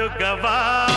ಕಾಟುಗವಾ